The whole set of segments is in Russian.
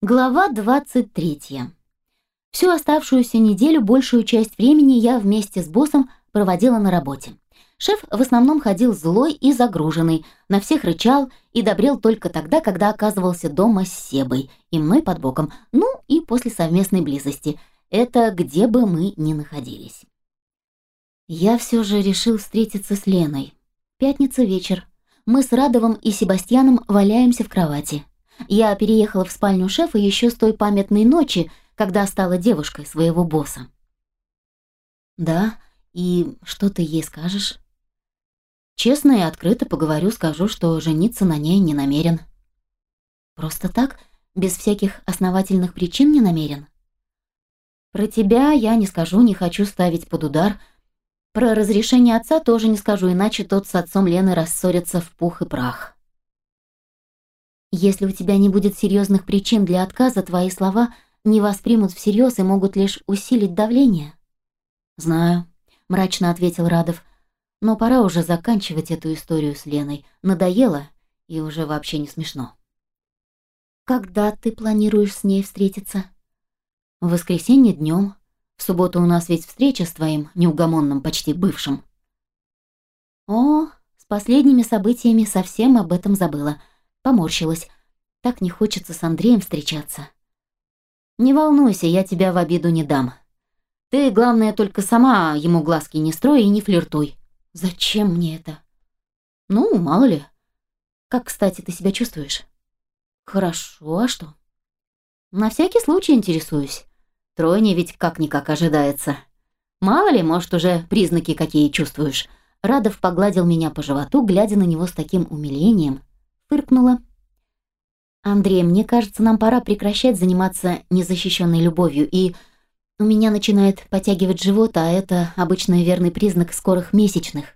Глава 23. Всю оставшуюся неделю большую часть времени я вместе с боссом проводила на работе. Шеф в основном ходил злой и загруженный, на всех рычал и добрел только тогда, когда оказывался дома с Себой и мной под боком, ну и после совместной близости. Это где бы мы ни находились. Я все же решил встретиться с Леной. Пятница вечер. Мы с Радовым и Себастьяном валяемся в кровати. Я переехала в спальню шефа еще с той памятной ночи, когда стала девушкой своего босса. «Да, и что ты ей скажешь?» «Честно и открыто поговорю, скажу, что жениться на ней не намерен». «Просто так, без всяких основательных причин не намерен?» «Про тебя я не скажу, не хочу ставить под удар. Про разрешение отца тоже не скажу, иначе тот с отцом Лены рассорится в пух и прах». Если у тебя не будет серьезных причин для отказа, твои слова не воспримут всерьез и могут лишь усилить давление. Знаю, мрачно ответил Радов. Но пора уже заканчивать эту историю с Леной. Надоело и уже вообще не смешно. Когда ты планируешь с ней встретиться? В воскресенье днем. В субботу у нас ведь встреча с твоим неугомонным почти бывшим. О, с последними событиями совсем об этом забыла. Поморщилась. Так не хочется с Андреем встречаться. Не волнуйся, я тебя в обиду не дам. Ты, главное, только сама ему глазки не строй и не флиртуй. Зачем мне это? Ну, мало ли. Как, кстати, ты себя чувствуешь? Хорошо, а что? На всякий случай интересуюсь. Тройне ведь как-никак ожидается. Мало ли, может, уже признаки какие чувствуешь. Радов погладил меня по животу, глядя на него с таким умилением, фыркнула. «Андрей, мне кажется, нам пора прекращать заниматься незащищенной любовью, и у меня начинает потягивать живот, а это обычный верный признак скорых месячных.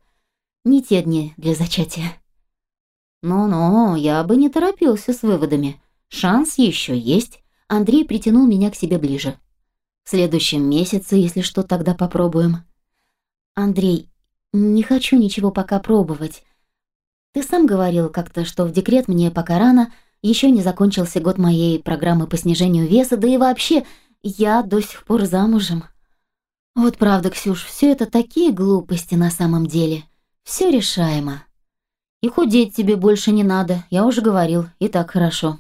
Не те дни для зачатия». «Ну-ну, я бы не торопился с выводами. Шанс еще есть». Андрей притянул меня к себе ближе. «В следующем месяце, если что, тогда попробуем». «Андрей, не хочу ничего пока пробовать. Ты сам говорил как-то, что в декрет мне пока рано, еще не закончился год моей программы по снижению веса, да и вообще я до сих пор замужем. Вот правда, Ксюш, все это такие глупости на самом деле. Все решаемо. И худеть тебе больше не надо, я уже говорил, и так хорошо.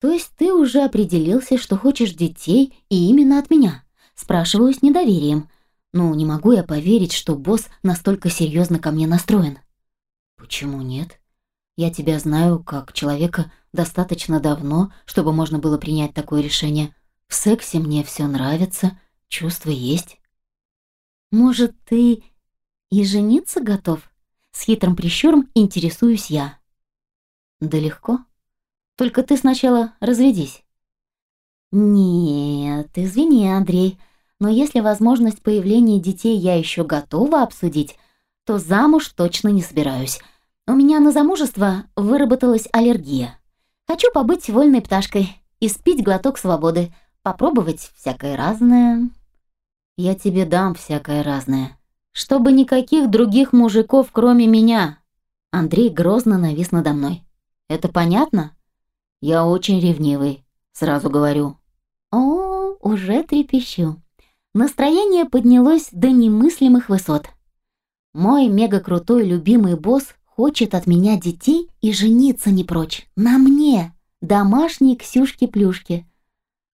То есть ты уже определился, что хочешь детей, и именно от меня? Спрашиваю с недоверием. Ну, не могу я поверить, что босс настолько серьезно ко мне настроен. «Почему нет? Я тебя знаю как человека достаточно давно, чтобы можно было принять такое решение. В сексе мне все нравится, чувства есть». «Может, ты и жениться готов?» С хитрым прищуром интересуюсь я. «Да легко. Только ты сначала разведись». «Нет, извини, Андрей, но если возможность появления детей я еще готова обсудить, то замуж точно не собираюсь. У меня на замужество выработалась аллергия. Хочу побыть вольной пташкой и спить глоток свободы, попробовать всякое разное. Я тебе дам всякое разное. Чтобы никаких других мужиков, кроме меня. Андрей грозно навис надо мной. Это понятно? Я очень ревнивый, сразу говорю. О, уже трепещу. Настроение поднялось до немыслимых высот. Мой мега-крутой любимый босс Хочет от меня детей и жениться не прочь. На мне, домашней Ксюшки-плюшки.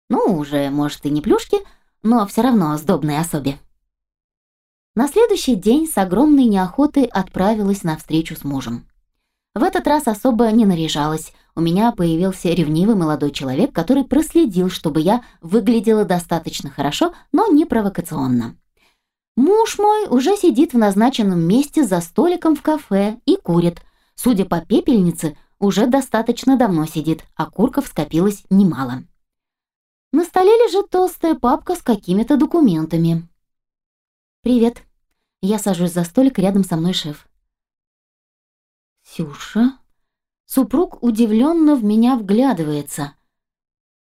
Ну, уже, может, и не плюшки, но все равно сдобной особе. На следующий день с огромной неохотой отправилась на встречу с мужем. В этот раз особо не наряжалась. У меня появился ревнивый молодой человек, который проследил, чтобы я выглядела достаточно хорошо, но не провокационно. Муж мой уже сидит в назначенном месте за столиком в кафе и курит. Судя по пепельнице, уже достаточно давно сидит, а курков скопилось немало. На столе лежит толстая папка с какими-то документами. «Привет». Я сажусь за столик, рядом со мной шеф. «Сюша?» Супруг удивленно в меня вглядывается.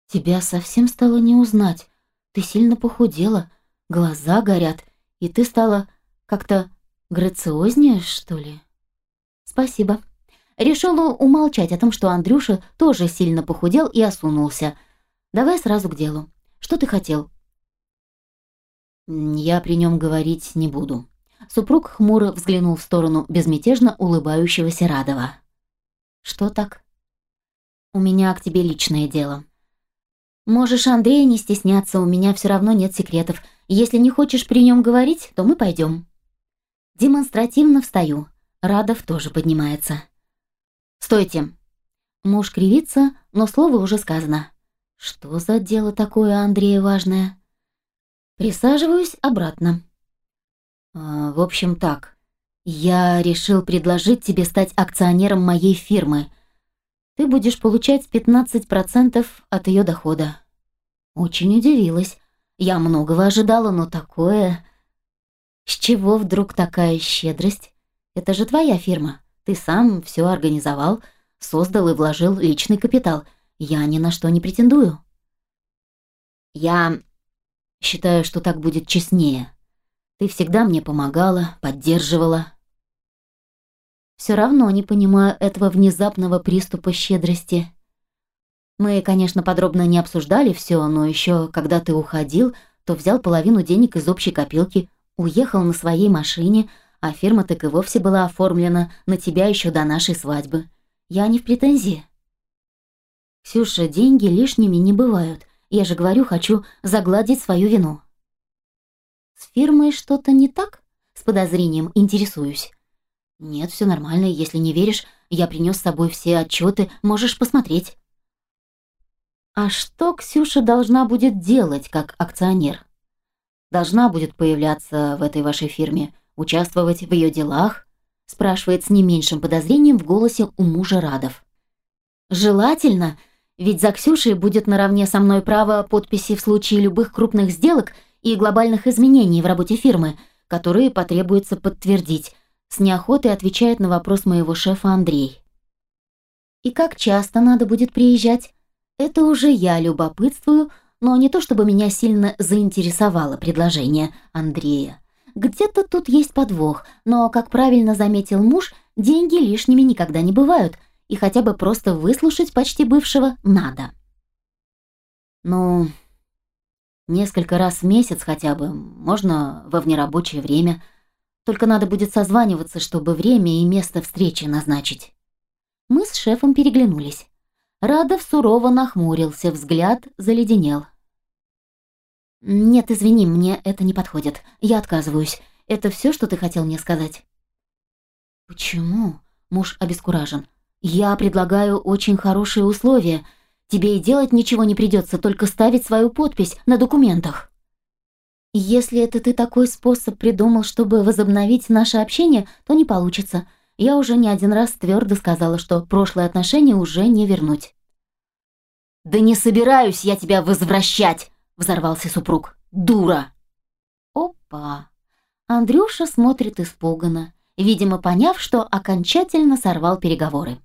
«Тебя совсем стало не узнать. Ты сильно похудела, глаза горят, и ты стала как-то грациознее, что ли? Спасибо. Решила умолчать о том, что Андрюша тоже сильно похудел и осунулся. Давай сразу к делу. Что ты хотел? Я при нем говорить не буду. Супруг хмуро взглянул в сторону безмятежно улыбающегося Радова. Что так? У меня к тебе личное дело. Можешь, Андрей, не стесняться, у меня все равно нет секретов. Если не хочешь при нем говорить, то мы пойдем. Демонстративно встаю. Радов тоже поднимается. «Стойте!» Муж кривится, но слово уже сказано. «Что за дело такое, Андрея, важное?» Присаживаюсь обратно. А, «В общем, так. Я решил предложить тебе стать акционером моей фирмы. Ты будешь получать 15% от ее дохода». Очень удивилась. Я многого ожидала, но такое... С чего вдруг такая щедрость? Это же твоя фирма. Ты сам все организовал, создал и вложил личный капитал. Я ни на что не претендую. Я считаю, что так будет честнее. Ты всегда мне помогала, поддерживала. Все равно не понимаю этого внезапного приступа щедрости. Мы, конечно, подробно не обсуждали все, но еще когда ты уходил, то взял половину денег из общей копилки, уехал на своей машине, а фирма так и вовсе была оформлена на тебя еще до нашей свадьбы. Я не в претензии. Ксюша, деньги лишними не бывают. Я же говорю, хочу загладить свою вину. С фирмой что-то не так? С подозрением интересуюсь. Нет, все нормально. Если не веришь, я принес с собой все отчеты, можешь посмотреть. А что Ксюша должна будет делать как акционер? Должна будет появляться в этой вашей фирме Участвовать в ее делах? Спрашивает с не меньшим подозрением в голосе у мужа Радов. Желательно, ведь за Ксюшей будет наравне со мной право подписи в случае любых крупных сделок и глобальных изменений в работе фирмы, которые потребуется подтвердить. С неохотой отвечает на вопрос моего шефа Андрей. И как часто надо будет приезжать? Это уже я любопытствую, но не то чтобы меня сильно заинтересовало предложение Андрея. Где-то тут есть подвох, но, как правильно заметил муж, деньги лишними никогда не бывают, и хотя бы просто выслушать почти бывшего надо. Ну, несколько раз в месяц хотя бы, можно во внерабочее время. Только надо будет созваниваться, чтобы время и место встречи назначить. Мы с шефом переглянулись. Радов сурово нахмурился, взгляд заледенел. «Нет, извини, мне это не подходит. Я отказываюсь. Это все, что ты хотел мне сказать?» «Почему?» – муж обескуражен. «Я предлагаю очень хорошие условия. Тебе и делать ничего не придется, только ставить свою подпись на документах». «Если это ты такой способ придумал, чтобы возобновить наше общение, то не получится. Я уже не один раз твердо сказала, что прошлые отношения уже не вернуть». «Да не собираюсь я тебя возвращать!» взорвался супруг. «Дура!» Опа! Андрюша смотрит испуганно, видимо, поняв, что окончательно сорвал переговоры.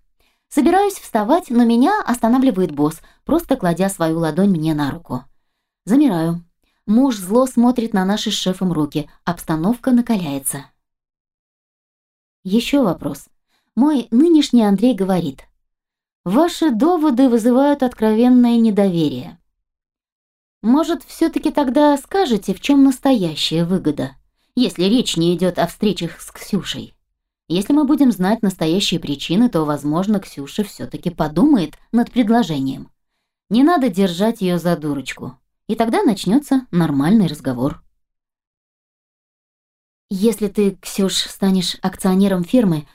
Собираюсь вставать, но меня останавливает босс, просто кладя свою ладонь мне на руку. Замираю. Муж зло смотрит на наши с шефом руки, обстановка накаляется. Еще вопрос. Мой нынешний Андрей говорит. Ваши доводы вызывают откровенное недоверие. Может, все-таки тогда скажете, в чем настоящая выгода, если речь не идет о встречах с Ксюшей? Если мы будем знать настоящие причины, то, возможно, Ксюша все-таки подумает над предложением. Не надо держать ее за дурочку, и тогда начнется нормальный разговор. Если ты, Ксюш, станешь акционером фирмы,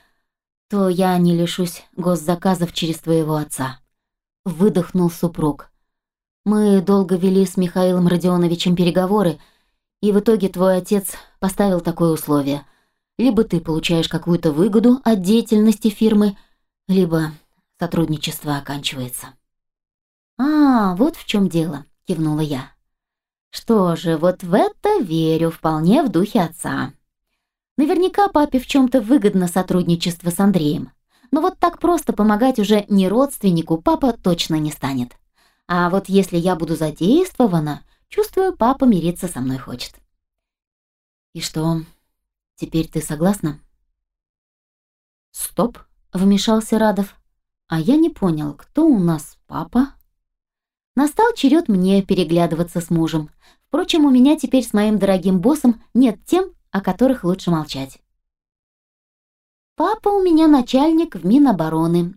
то я не лишусь госзаказов через твоего отца. Выдохнул супруг. Мы долго вели с Михаилом Родионовичем переговоры, и в итоге твой отец поставил такое условие. Либо ты получаешь какую-то выгоду от деятельности фирмы, либо сотрудничество оканчивается. «А, вот в чем дело», — кивнула я. «Что же, вот в это верю вполне в духе отца. Наверняка папе в чем-то выгодно сотрудничество с Андреем. Но вот так просто помогать уже не родственнику папа точно не станет. А вот если я буду задействована, чувствую, папа мириться со мной хочет. И что, теперь ты согласна? Стоп, вмешался Радов. А я не понял, кто у нас папа? Настал черед мне переглядываться с мужем. Впрочем, у меня теперь с моим дорогим боссом нет тем, о которых лучше молчать. Папа у меня начальник в Минобороны,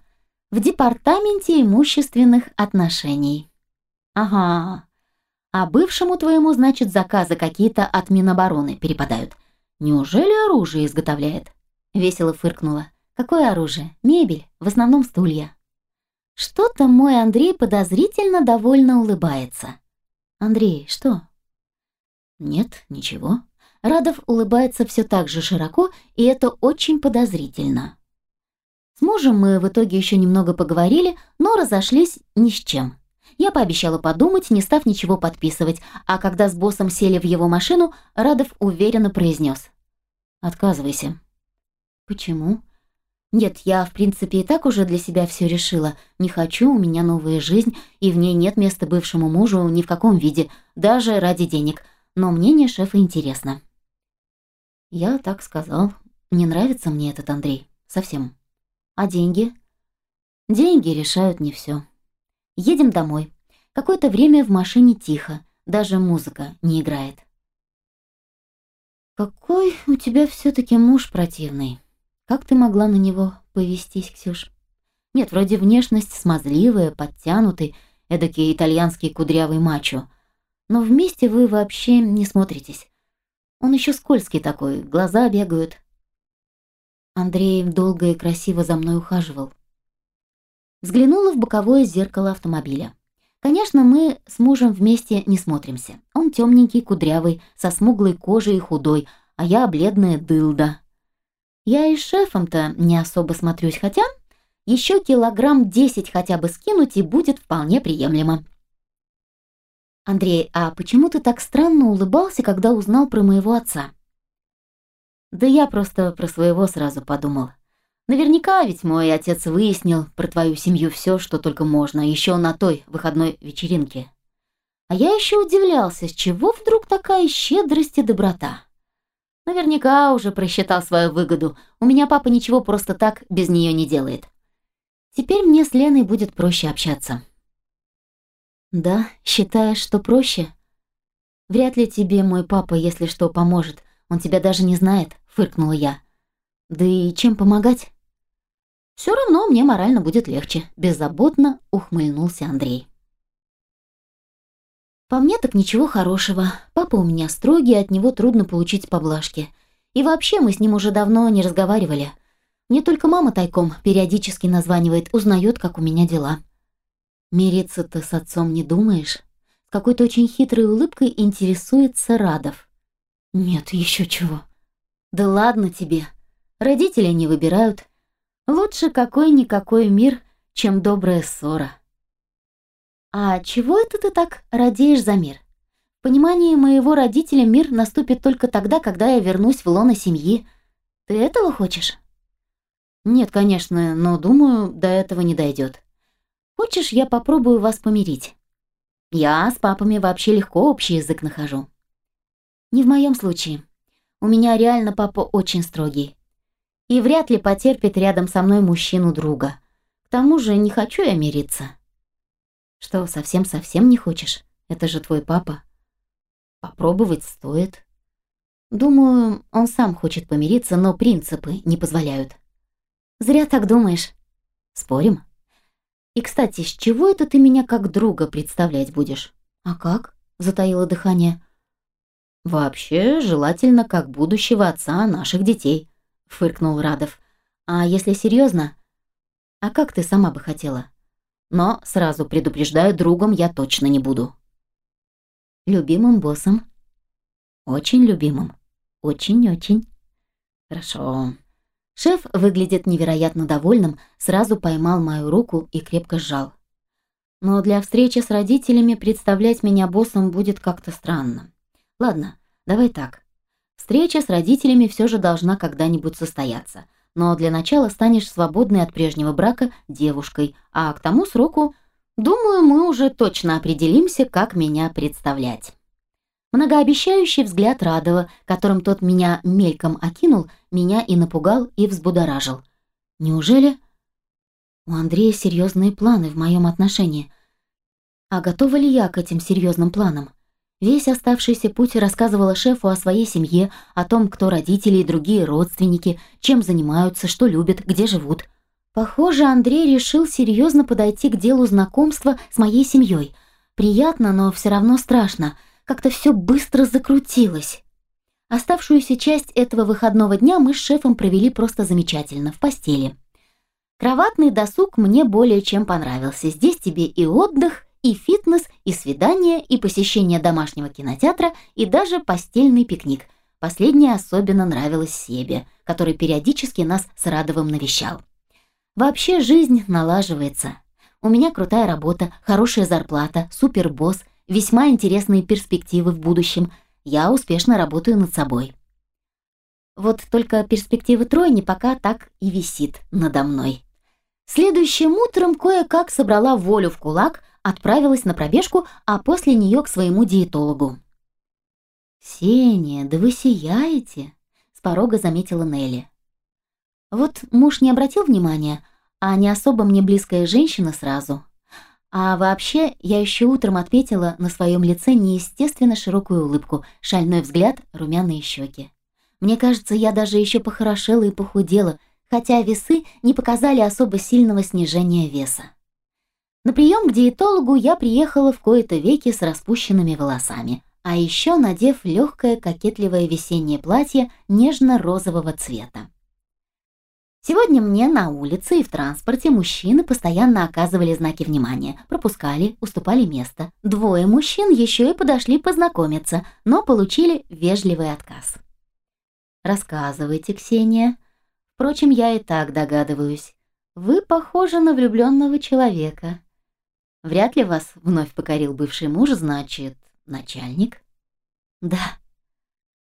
в Департаменте имущественных отношений. Ага, а бывшему твоему, значит, заказы какие-то от Минобороны перепадают. Неужели оружие изготовляет? Весело фыркнула. Какое оружие? Мебель, в основном стулья. Что-то мой Андрей подозрительно довольно улыбается. Андрей, что? Нет, ничего. Радов улыбается все так же широко, и это очень подозрительно. С мужем мы в итоге еще немного поговорили, но разошлись ни с чем. Я пообещала подумать, не став ничего подписывать, а когда с боссом сели в его машину, Радов уверенно произнес. «Отказывайся». «Почему?» «Нет, я, в принципе, и так уже для себя все решила. Не хочу, у меня новая жизнь, и в ней нет места бывшему мужу ни в каком виде, даже ради денег. Но мнение шефа интересно». «Я так сказал. Не нравится мне этот Андрей. Совсем. А деньги?» «Деньги решают не все. Едем домой. Какое-то время в машине тихо, даже музыка не играет. «Какой у тебя все-таки муж противный. Как ты могла на него повестись, Ксюш?» «Нет, вроде внешность смазливая, подтянутый, эдакий итальянский кудрявый мачо. Но вместе вы вообще не смотритесь. Он еще скользкий такой, глаза бегают». Андрей долго и красиво за мной ухаживал. Взглянула в боковое зеркало автомобиля. Конечно, мы с мужем вместе не смотримся. Он темненький, кудрявый, со смуглой кожей и худой, а я бледная дылда. Я и шефом-то не особо смотрюсь, хотя еще килограмм десять хотя бы скинуть и будет вполне приемлемо. «Андрей, а почему ты так странно улыбался, когда узнал про моего отца?» «Да я просто про своего сразу подумал. Наверняка ведь мой отец выяснил про твою семью все, что только можно, еще на той выходной вечеринке. А я еще удивлялся, с чего вдруг такая щедрость и доброта. Наверняка уже просчитал свою выгоду. У меня папа ничего просто так без нее не делает. Теперь мне с Леной будет проще общаться. Да, считаешь, что проще? Вряд ли тебе мой папа, если что, поможет. Он тебя даже не знает, фыркнула я. Да и чем помогать? Все равно мне морально будет легче, беззаботно ухмыльнулся Андрей. По мне так ничего хорошего. Папа у меня строгий, от него трудно получить поблажки. И вообще мы с ним уже давно не разговаривали. Мне только мама тайком периодически названивает, узнает, как у меня дела. Мириться ты с отцом не думаешь? С какой-то очень хитрой улыбкой интересуется Радов. Нет, еще чего. Да ладно тебе. Родители не выбирают. Лучше какой-никакой мир, чем добрая ссора. А чего это ты так радеешь за мир? В понимании моего родителя мир наступит только тогда, когда я вернусь в лоно семьи. Ты этого хочешь? Нет, конечно, но думаю, до этого не дойдет. Хочешь, я попробую вас помирить? Я с папами вообще легко общий язык нахожу. Не в моем случае. У меня реально папа очень строгий и вряд ли потерпит рядом со мной мужчину-друга. К тому же не хочу я мириться. Что, совсем-совсем не хочешь? Это же твой папа. Попробовать стоит. Думаю, он сам хочет помириться, но принципы не позволяют. Зря так думаешь. Спорим? И, кстати, с чего это ты меня как друга представлять будешь? А как? Затаило дыхание. Вообще, желательно как будущего отца наших детей фыркнул Радов. А если серьезно? А как ты сама бы хотела? Но сразу предупреждаю, другом я точно не буду. Любимым боссом? Очень любимым. Очень-очень. Хорошо. Шеф выглядит невероятно довольным, сразу поймал мою руку и крепко сжал. Но для встречи с родителями представлять меня боссом будет как-то странно. Ладно, давай так. Встреча с родителями все же должна когда-нибудь состояться. Но для начала станешь свободной от прежнего брака девушкой, а к тому сроку, думаю, мы уже точно определимся, как меня представлять. Многообещающий взгляд Радова, которым тот меня мельком окинул, меня и напугал, и взбудоражил. Неужели У Андрея серьезные планы в моем отношении. А готова ли я к этим серьезным планам? Весь оставшийся путь рассказывала шефу о своей семье, о том, кто родители и другие родственники, чем занимаются, что любят, где живут. Похоже, Андрей решил серьезно подойти к делу знакомства с моей семьей. Приятно, но все равно страшно. Как-то все быстро закрутилось. Оставшуюся часть этого выходного дня мы с шефом провели просто замечательно, в постели. Кроватный досуг мне более чем понравился. Здесь тебе и отдых, и фитнес, и свидание, и посещение домашнего кинотеатра, и даже постельный пикник. Последнее особенно нравилось Себе, который периодически нас с Радовым навещал. Вообще жизнь налаживается. У меня крутая работа, хорошая зарплата, супербосс, весьма интересные перспективы в будущем. Я успешно работаю над собой. Вот только перспектива тройни пока так и висит надо мной. Следующим утром кое-как собрала волю в кулак, отправилась на пробежку, а после нее к своему диетологу. «Сеня, да вы сияете!» — с порога заметила Нелли. Вот муж не обратил внимания, а не особо мне близкая женщина сразу. А вообще, я еще утром отметила на своем лице неестественно широкую улыбку, шальной взгляд, румяные щеки. Мне кажется, я даже еще похорошела и похудела, хотя весы не показали особо сильного снижения веса. На прием к диетологу я приехала в кои-то веки с распущенными волосами, а еще надев легкое кокетливое весеннее платье нежно-розового цвета. Сегодня мне на улице и в транспорте мужчины постоянно оказывали знаки внимания, пропускали, уступали место. Двое мужчин еще и подошли познакомиться, но получили вежливый отказ. «Рассказывайте, Ксения. Впрочем, я и так догадываюсь. Вы похожи на влюбленного человека. Вряд ли вас вновь покорил бывший муж, значит, начальник?» «Да».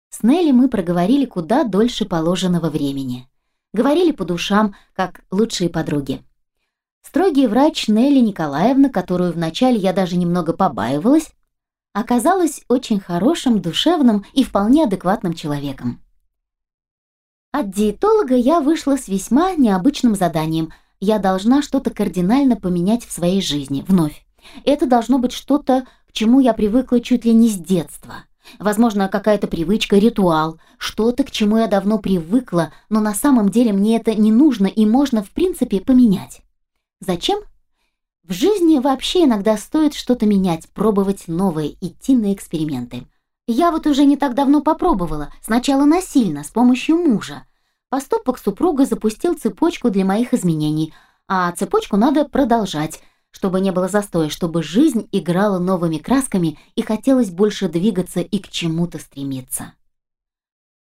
С Нелли мы проговорили куда дольше положенного времени – говорили по душам, как лучшие подруги. Строгий врач Нелли Николаевна, которую вначале я даже немного побаивалась, оказалась очень хорошим, душевным и вполне адекватным человеком. От диетолога я вышла с весьма необычным заданием. Я должна что-то кардинально поменять в своей жизни, вновь. Это должно быть что-то, к чему я привыкла чуть ли не с детства – Возможно, какая-то привычка, ритуал, что-то, к чему я давно привыкла, но на самом деле мне это не нужно и можно, в принципе, поменять. Зачем? В жизни вообще иногда стоит что-то менять, пробовать новое, идти на эксперименты. Я вот уже не так давно попробовала, сначала насильно, с помощью мужа. Поступок супруга запустил цепочку для моих изменений, а цепочку надо продолжать – чтобы не было застоя, чтобы жизнь играла новыми красками и хотелось больше двигаться и к чему-то стремиться.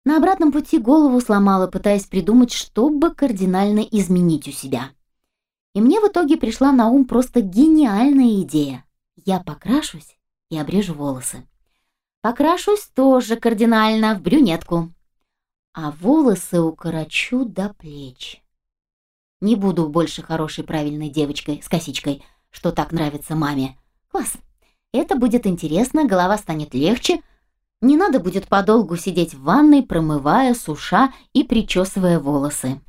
На обратном пути голову сломала, пытаясь придумать, что бы кардинально изменить у себя. И мне в итоге пришла на ум просто гениальная идея. Я покрашусь и обрежу волосы. Покрашусь тоже кардинально в брюнетку. А волосы укорочу до плеч. Не буду больше хорошей правильной девочкой с косичкой, что так нравится маме. Класс. Это будет интересно, голова станет легче. Не надо будет подолгу сидеть в ванной, промывая, суша и причесывая волосы.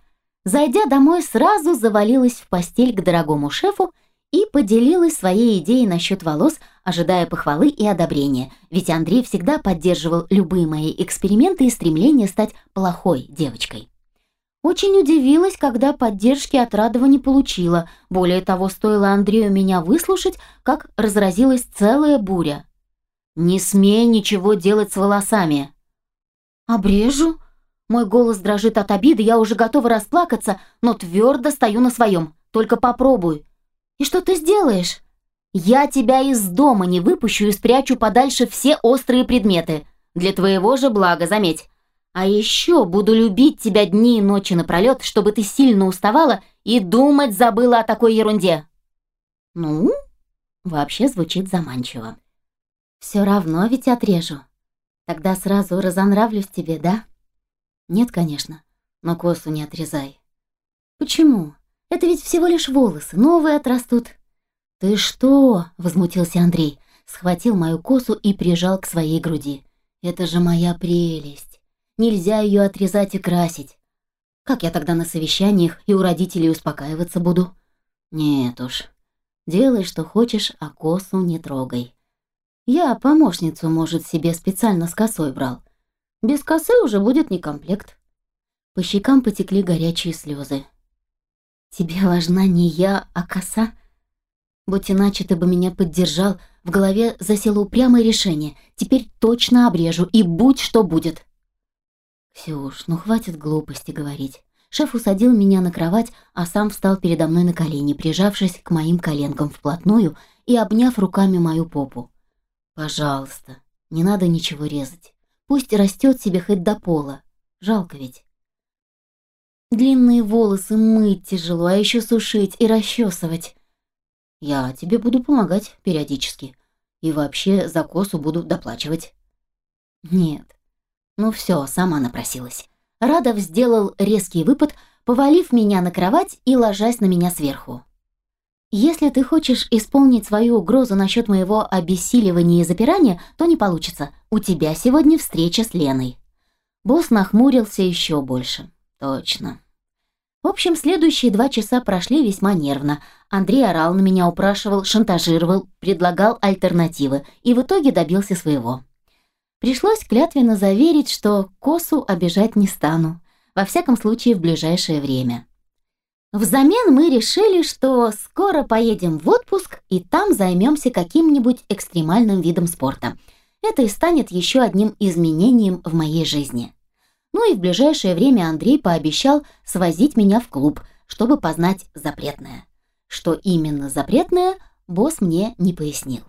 Зайдя домой, сразу завалилась в постель к дорогому шефу и поделилась своей идеей насчет волос, ожидая похвалы и одобрения, ведь Андрей всегда поддерживал любые мои эксперименты и стремление стать плохой девочкой. Очень удивилась, когда поддержки от Радова не получила. Более того, стоило Андрею меня выслушать, как разразилась целая буря. «Не смей ничего делать с волосами!» «Обрежу?» Мой голос дрожит от обиды, я уже готова расплакаться, но твердо стою на своем. Только попробуй. «И что ты сделаешь?» «Я тебя из дома не выпущу и спрячу подальше все острые предметы. Для твоего же блага, заметь. А еще буду любить тебя дни и ночи напролет, чтобы ты сильно уставала и думать забыла о такой ерунде». «Ну?» Вообще звучит заманчиво. «Все равно ведь отрежу. Тогда сразу разонравлюсь тебе, да?» «Нет, конечно, но косу не отрезай». «Почему? Это ведь всего лишь волосы, новые отрастут». «Ты что?» — возмутился Андрей, схватил мою косу и прижал к своей груди. «Это же моя прелесть». Нельзя ее отрезать и красить. Как я тогда на совещаниях и у родителей успокаиваться буду? Нет уж. Делай, что хочешь, а косу не трогай. Я помощницу, может, себе специально с косой брал. Без косы уже будет не комплект. По щекам потекли горячие слезы. Тебе важна не я, а коса? Будь иначе, ты бы меня поддержал. В голове засело упрямое решение. Теперь точно обрежу, и будь что будет. Ксюш, ну хватит глупости говорить. Шеф усадил меня на кровать, а сам встал передо мной на колени, прижавшись к моим коленкам вплотную и обняв руками мою попу. «Пожалуйста, не надо ничего резать. Пусть растет себе хоть до пола. Жалко ведь». Длинные волосы мыть тяжело, а еще сушить и расчесывать. Я тебе буду помогать периодически. И вообще за косу буду доплачивать. Нет. Ну все, сама напросилась. Радов сделал резкий выпад, повалив меня на кровать и ложась на меня сверху. Если ты хочешь исполнить свою угрозу насчет моего обессиливания и запирания, то не получится. У тебя сегодня встреча с Леной. Босс нахмурился еще больше. Точно. В общем, следующие два часа прошли весьма нервно. Андрей орал на меня, упрашивал, шантажировал, предлагал альтернативы и в итоге добился своего. Пришлось клятвенно заверить, что косу обижать не стану. Во всяком случае, в ближайшее время. Взамен мы решили, что скоро поедем в отпуск и там займемся каким-нибудь экстремальным видом спорта. Это и станет еще одним изменением в моей жизни. Ну и в ближайшее время Андрей пообещал свозить меня в клуб, чтобы познать запретное. Что именно запретное, босс мне не пояснил.